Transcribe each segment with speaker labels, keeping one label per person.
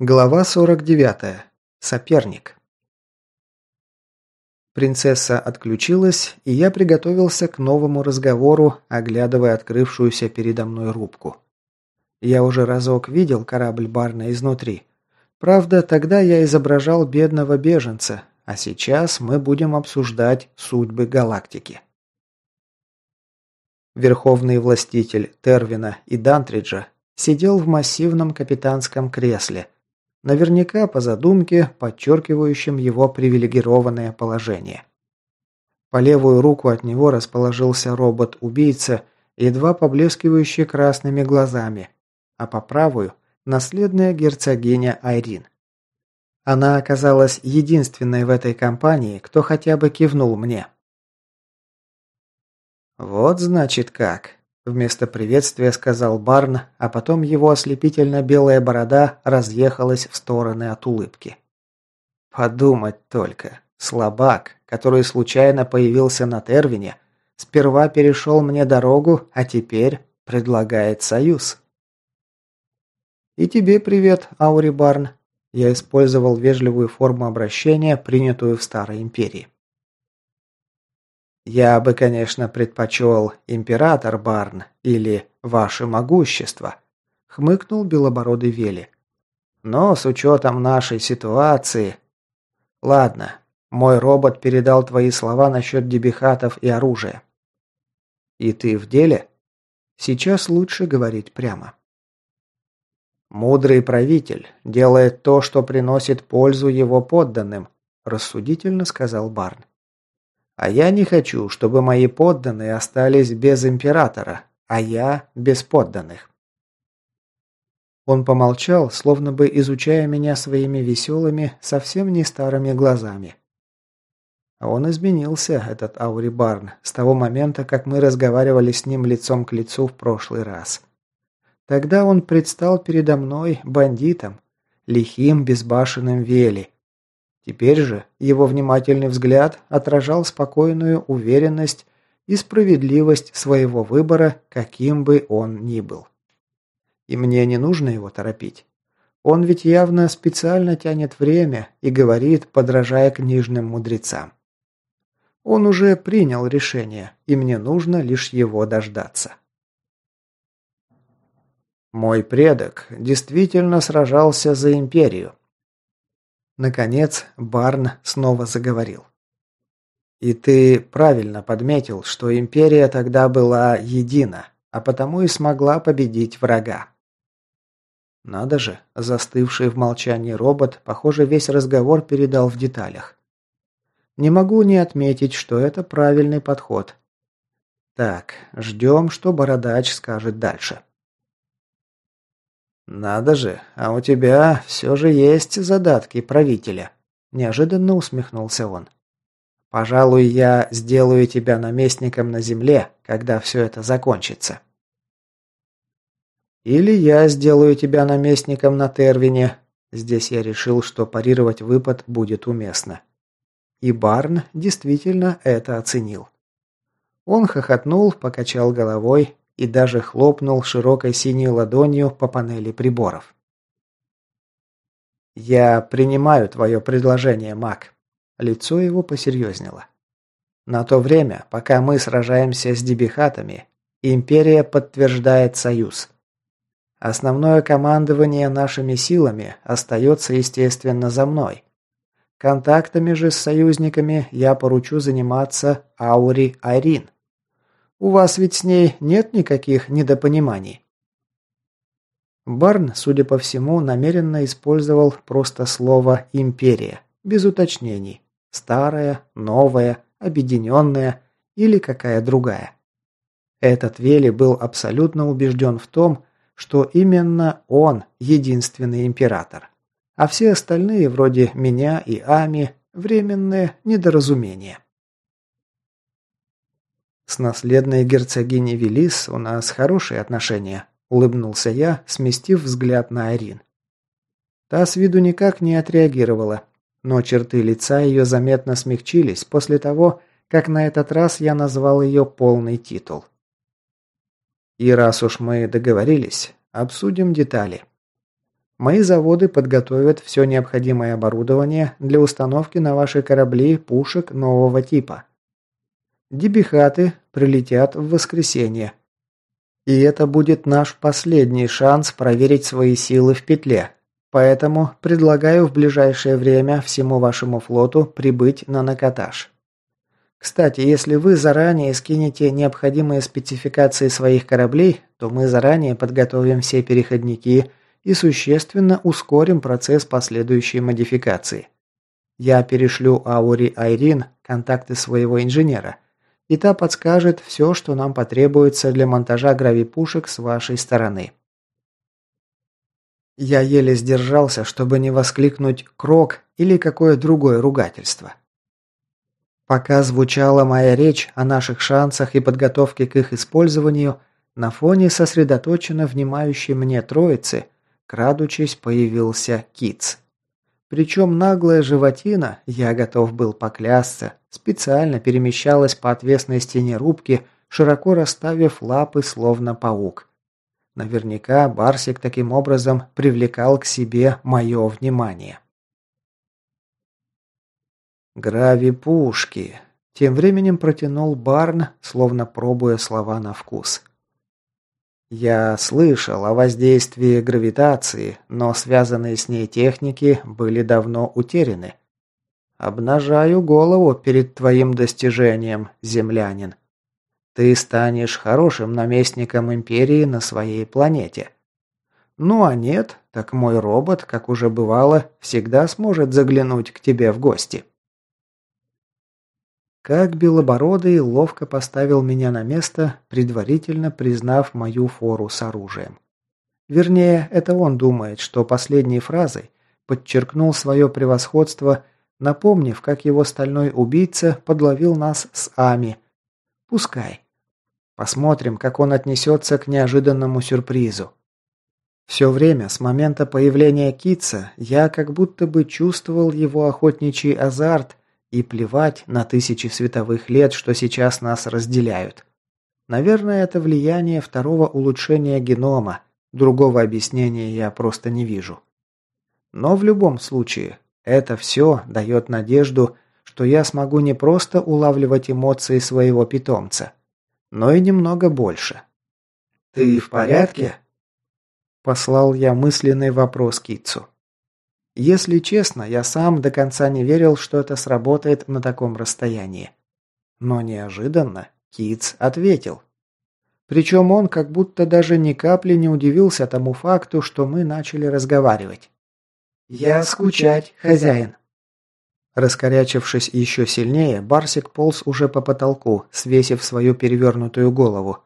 Speaker 1: Глава 49. Соперник. Принцесса отключилась, и я приготовился к новому разговору, оглядывая открывшуюся передо мной рубку. Я уже разок видел корабль Барна изнутри. Правда, тогда я изображал бедного беженца, а сейчас мы будем обсуждать судьбы галактики. Верховный властитель Тервина и Дантриджа сидел в массивном капитанском кресле – Наверняка по задумке, подчеркивающим его привилегированное положение. По левую руку от него расположился робот-убийца, едва поблескивающий красными глазами, а по правую – наследная герцогиня Айрин. Она оказалась единственной в этой компании, кто хотя бы кивнул мне. «Вот значит как», Вместо приветствия сказал Барн, а потом его ослепительно-белая борода разъехалась в стороны от улыбки. Подумать только. Слабак, который случайно появился на Тервине, сперва перешел мне дорогу, а теперь предлагает союз. И тебе привет, Аури Барн. Я использовал вежливую форму обращения, принятую в Старой Империи. Я бы, конечно, предпочел император Барн или ваше могущество, хмыкнул белобородый Вели. Но с учетом нашей ситуации... Ладно, мой робот передал твои слова насчет дебихатов и оружия. И ты в деле? Сейчас лучше говорить прямо. Мудрый правитель делает то, что приносит пользу его подданным, рассудительно сказал Барн. А я не хочу, чтобы мои подданные остались без императора, а я без подданных. Он помолчал, словно бы изучая меня своими веселыми, совсем не старыми глазами. Он изменился, этот Аури Барн, с того момента, как мы разговаривали с ним лицом к лицу в прошлый раз. Тогда он предстал передо мной бандитом, лихим безбашенным Вели, Теперь же его внимательный взгляд отражал спокойную уверенность и справедливость своего выбора, каким бы он ни был. И мне не нужно его торопить. Он ведь явно специально тянет время и говорит, подражая книжным мудрецам. Он уже принял решение, и мне нужно лишь его дождаться. Мой предок действительно сражался за империю, Наконец, Барн снова заговорил. «И ты правильно подметил, что империя тогда была едина, а потому и смогла победить врага». Надо же, застывший в молчании робот, похоже, весь разговор передал в деталях. Не могу не отметить, что это правильный подход. Так, ждем, что Бородач скажет дальше. «Надо же, а у тебя все же есть задатки правителя», – неожиданно усмехнулся он. «Пожалуй, я сделаю тебя наместником на земле, когда все это закончится». «Или я сделаю тебя наместником на Тервине». Здесь я решил, что парировать выпад будет уместно. И Барн действительно это оценил. Он хохотнул, покачал головой и даже хлопнул широкой синей ладонью по панели приборов. «Я принимаю твое предложение, маг». Лицо его посерьезнело. «На то время, пока мы сражаемся с дебихатами, Империя подтверждает союз. Основное командование нашими силами остается, естественно, за мной. Контактами же с союзниками я поручу заниматься Аури Айрин. У вас ведь с ней нет никаких недопониманий?» Барн, судя по всему, намеренно использовал просто слово «империя», без уточнений. Старая, новая, объединенная или какая другая. Этот Вели был абсолютно убежден в том, что именно он единственный император, а все остальные, вроде меня и Ами, временные недоразумения. «С наследной герцогиней Велис у нас хорошие отношения», – улыбнулся я, сместив взгляд на Арин. Та с виду никак не отреагировала, но черты лица ее заметно смягчились после того, как на этот раз я назвал ее полный титул. И раз уж мы договорились, обсудим детали. Мои заводы подготовят все необходимое оборудование для установки на ваши корабли пушек нового типа. Дебихаты прилетят в воскресенье. И это будет наш последний шанс проверить свои силы в петле. Поэтому предлагаю в ближайшее время всему вашему флоту прибыть на Накаташ. Кстати, если вы заранее скинете необходимые спецификации своих кораблей, то мы заранее подготовим все переходники и существенно ускорим процесс последующей модификации. Я перешлю Аури Айрин контакты своего инженера, и та подскажет все, что нам потребуется для монтажа гравипушек с вашей стороны. Я еле сдержался, чтобы не воскликнуть «крок» или какое другое ругательство. Пока звучала моя речь о наших шансах и подготовке к их использованию, на фоне сосредоточенно внимающей мне троицы, крадучись, появился Китс. Причем наглая животина, я готов был поклясться, специально перемещалась по отвесной стене рубки, широко расставив лапы, словно паук. Наверняка Барсик таким образом привлекал к себе мое внимание. «Грави-пушки!» Тем временем протянул Барн, словно пробуя слова на вкус. Я слышал о воздействии гравитации, но связанные с ней техники были давно утеряны. Обнажаю голову перед твоим достижением, землянин. Ты станешь хорошим наместником империи на своей планете. Ну а нет, так мой робот, как уже бывало, всегда сможет заглянуть к тебе в гости. Как Белобородый ловко поставил меня на место, предварительно признав мою фору с оружием. Вернее, это он думает, что последней фразой подчеркнул свое превосходство, напомнив, как его стальной убийца подловил нас с Ами. Пускай. Посмотрим, как он отнесется к неожиданному сюрпризу. Все время с момента появления Китса я как будто бы чувствовал его охотничий азарт – и плевать на тысячи световых лет, что сейчас нас разделяют. Наверное, это влияние второго улучшения генома. Другого объяснения я просто не вижу. Но в любом случае, это все дает надежду, что я смогу не просто улавливать эмоции своего питомца, но и немного больше. «Ты в порядке?» Послал я мысленный вопрос Китсу. Если честно, я сам до конца не верил, что это сработает на таком расстоянии. Но неожиданно Китс ответил. Причем он как будто даже ни капли не удивился тому факту, что мы начали разговаривать. «Я скучать, хозяин». Раскорячившись еще сильнее, Барсик полз уже по потолку, свесив свою перевернутую голову.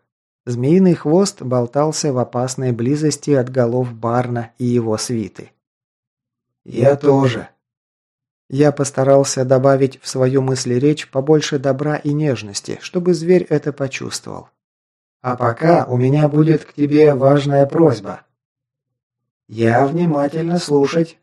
Speaker 1: Змеиный хвост болтался в опасной близости от голов Барна и его свиты. «Я тоже». Я постарался добавить в свою мысли речь побольше добра и нежности, чтобы зверь это почувствовал. «А пока у меня будет к тебе важная просьба». «Я внимательно слушать»,